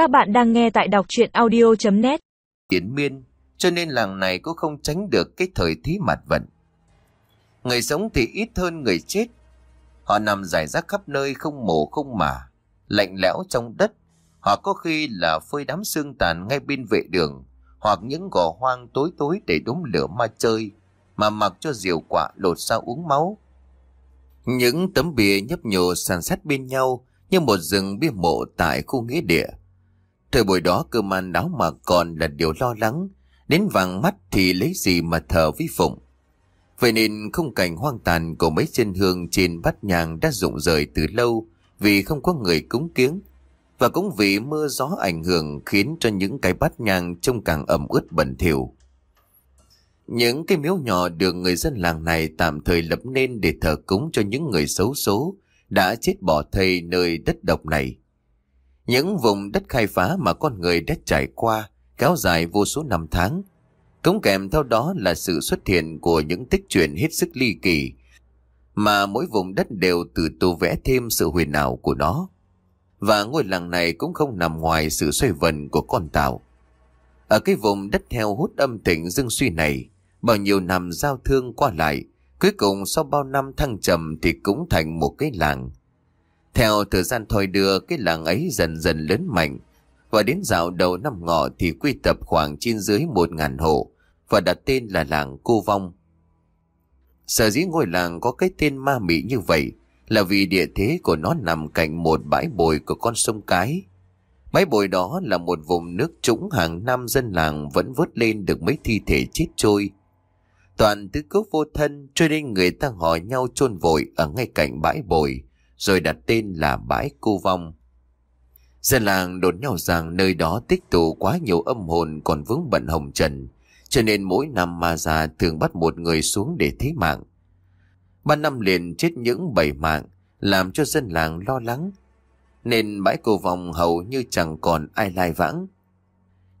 Các bạn đang nghe tại đọc chuyện audio.net tiến miên, cho nên làng này cũng không tránh được cái thời thí mặt vận. Người sống thì ít hơn người chết. Họ nằm rải rác khắp nơi không mổ không mả, lạnh lẽo trong đất. Họ có khi là phơi đám xương tàn ngay bên vệ đường, hoặc những gò hoang tối tối để đống lửa ma chơi, mà mặc cho diều quả lột ra uống máu. Những tấm bìa nhấp nhô sàn sát bên nhau như một rừng bia mộ tại khu nghĩa địa. Thời buổi đó cơ man đáo mà còn là điều lo lắng, đến vàng mắt thì lấy gì mà thờ với phụng. Vậy nên không cảnh hoang tàn của mấy chân hương trên bát nhàng đã rụng rời từ lâu vì không có người cúng kiếng. Và cũng vì mưa gió ảnh hưởng khiến cho những cái bát nhang trông càng ẩm ướt bẩn thỉu. Những cái miếu nhỏ được người dân làng này tạm thời lập nên để thờ cúng cho những người xấu số đã chết bỏ thây nơi đất độc này. Những vùng đất khai phá mà con người đã trải qua kéo dài vô số năm tháng. Cống kèm theo đó là sự xuất hiện của những tích truyện hết sức ly kỳ mà mỗi vùng đất đều tự tô vẽ thêm sự huyền ảo của nó. Và ngôi làng này cũng không nằm ngoài sự xoay vần của con tàu. Ở cái vùng đất theo hút âm thịnh dương suy này, bao nhiêu năm giao thương qua lại, cuối cùng sau bao năm thăng trầm thì cũng thành một cái làng. Theo thời gian thôi đưa, cái làng ấy dần dần lớn mạnh, và đến dạo đầu năm ngọ thì quy tập khoảng trên dưới một ngàn hộ, và đặt tên là làng Cô Vong. Sở dĩ ngôi làng có cái tên ma mị như vậy là vì địa thế của nó nằm cạnh một bãi bồi của con sông Cái. Bãi bồi đó là một vùng nước trũng hàng năm dân làng vẫn vớt lên được mấy thi thể chết trôi. Toàn tứ cốc vô thân cho nên người ta hỏi nhau chôn vội ở ngay cạnh bãi bồi, rồi đặt tên là bãi cô vong. Dân làng đồn nhau rằng nơi đó tích tụ quá nhiều âm hồn còn vướng bận hồng trần, cho nên mỗi năm ma già thường bắt một người xuống để thế mạng. Ba năm liền chết những bảy mạng, làm cho dân làng lo lắng. Nên bãi cô vòng hầu như chẳng còn ai lai vãng.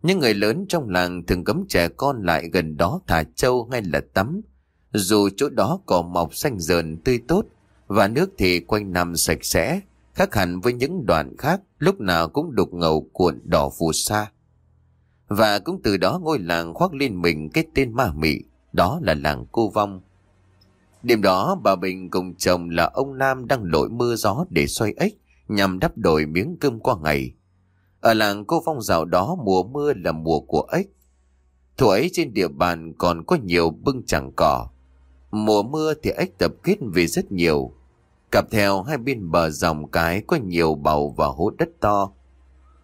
Những người lớn trong làng thường cấm trẻ con lại gần đó thả trâu hay là tắm. Dù chỗ đó cỏ mọc xanh dờn tươi tốt và nước thì quanh năm sạch sẽ, khác hẳn với những đoạn khác lúc nào cũng đục ngầu cuộn đỏ phù sa. Và cũng từ đó ngôi làng khoác lên mình cái tên ma mị, đó là làng cô vong. Đêm đó bà Bình cùng chồng là ông Nam đang lội mưa gió để xoay ếch nhằm đắp đổi miếng cơm qua ngày. Ở làng cô phong dạo đó mùa mưa là mùa của ếch. Thủ ấy trên địa bàn còn có nhiều bưng chẳng cỏ. Mùa mưa thì ếch tập kết về rất nhiều. Cặp theo hai bên bờ dòng cái có nhiều bầu và hố đất to.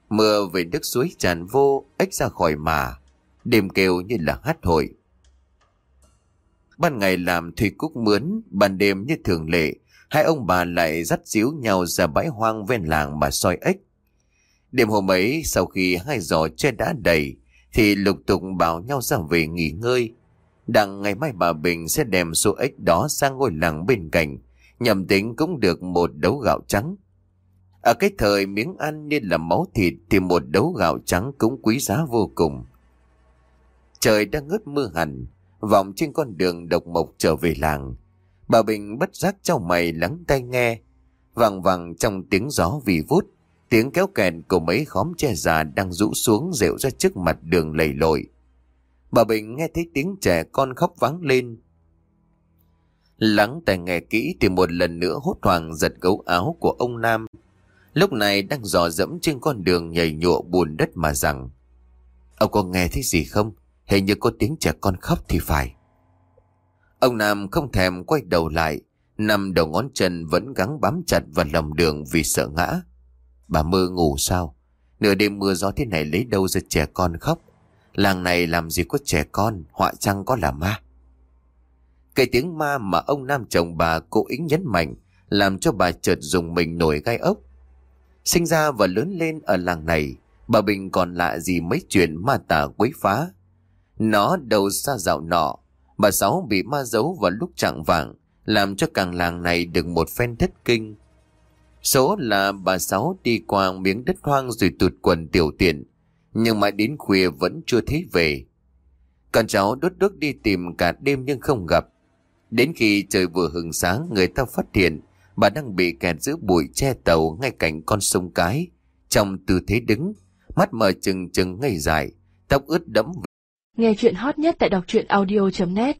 Mưa về nước suối tràn vô, ếch ra khỏi mà. Đêm kêu như là hát hội. Ban ngày làm thủy cúc mướn, ban đêm như thường lệ, hai ông bà lại dắt díu nhau ra bãi hoang ven làng mà soi ếch. Đêm hôm ấy, sau khi hai giò che đã đầy, thì lục tục bảo nhau ra về nghỉ ngơi. Đặng ngày mai bà Bình sẽ đem số ếch đó sang ngôi làng bên cạnh, nhầm tính cũng được một đấu gạo trắng. Ở cái thời miếng ăn nên là máu thịt thì một đấu gạo trắng cũng quý giá vô cùng. Trời đang ngớt mưa hẳn, vọng trên con đường độc mộc trở về làng. Bà Bình bất giác trao mày lắng tai nghe, vàng vàng trong tiếng gió vì vút, tiếng kéo kèn của mấy khóm tre già đang rũ xuống rệu ra trước mặt đường lầy lội. Bà Bình nghe thấy tiếng trẻ con khóc vắng lên. Lắng tai nghe kỹ thì một lần nữa hốt hoảng giật gấu áo của ông Nam. Lúc này đang dò dẫm trên con đường nhảy nhụa bùn đất mà rằng Ông có nghe thấy gì không? Hình như có tiếng trẻ con khóc thì phải. Ông Nam không thèm quay đầu lại, nằm đầu ngón chân vẫn gắng bám chặt vào lòng đường vì sợ ngã. Bà mơ ngủ sao? Nửa đêm mưa gió thế này lấy đâu ra trẻ con khóc? Làng này làm gì có trẻ con, họa chăng có là ma? Cái tiếng ma mà ông Nam chồng bà cố ý nhấn mạnh, làm cho bà chợt dùng mình nổi gai ốc. Sinh ra và lớn lên ở làng này, bà Bình còn lạ gì mấy chuyện ma tà quấy phá. Nó đầu xa dạo nọ, bà Sáu bị ma giấu vào lúc trạng vàng, làm cho càng làng này được một phen thất kinh. Số là bà Sáu đi qua miếng đất hoang rồi tụt quần tiểu tiện, nhưng mà đến khuya vẫn chưa thấy về. Con cháu đốt đốt đi tìm cả đêm nhưng không gặp. Đến khi trời vừa hừng sáng người ta phát hiện bà đang bị kẹt giữa bụi che tàu ngay cạnh con sông cái, trong tư thế đứng, mắt mở trừng trừng ngây dài, tóc ướt đẫm Nghe chuyện hot nhất tại đọc truyện audio.net